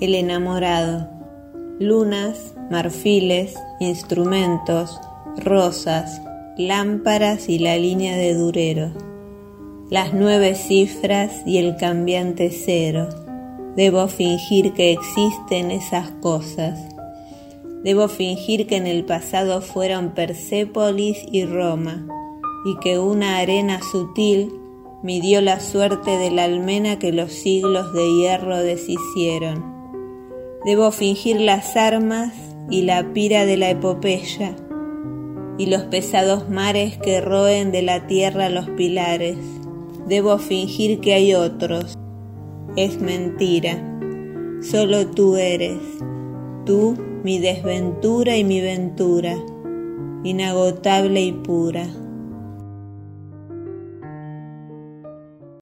el enamorado, lunas, marfiles, instrumentos, rosas, lámparas y la línea de durero, las nueve cifras y el cambiante cero. Debo fingir que existen esas cosas. Debo fingir que en el pasado fueron Persépolis y Roma, y que una arena sutil midió la suerte de la almena que los siglos de hierro deshicieron. Debo fingir las armas y la pira de la epopeya, y los pesados mares que roen de la tierra los pilares. Debo fingir que hay otros. Es mentira. Solo tú eres. Tú, mi desventura y mi ventura, inagotable y pura.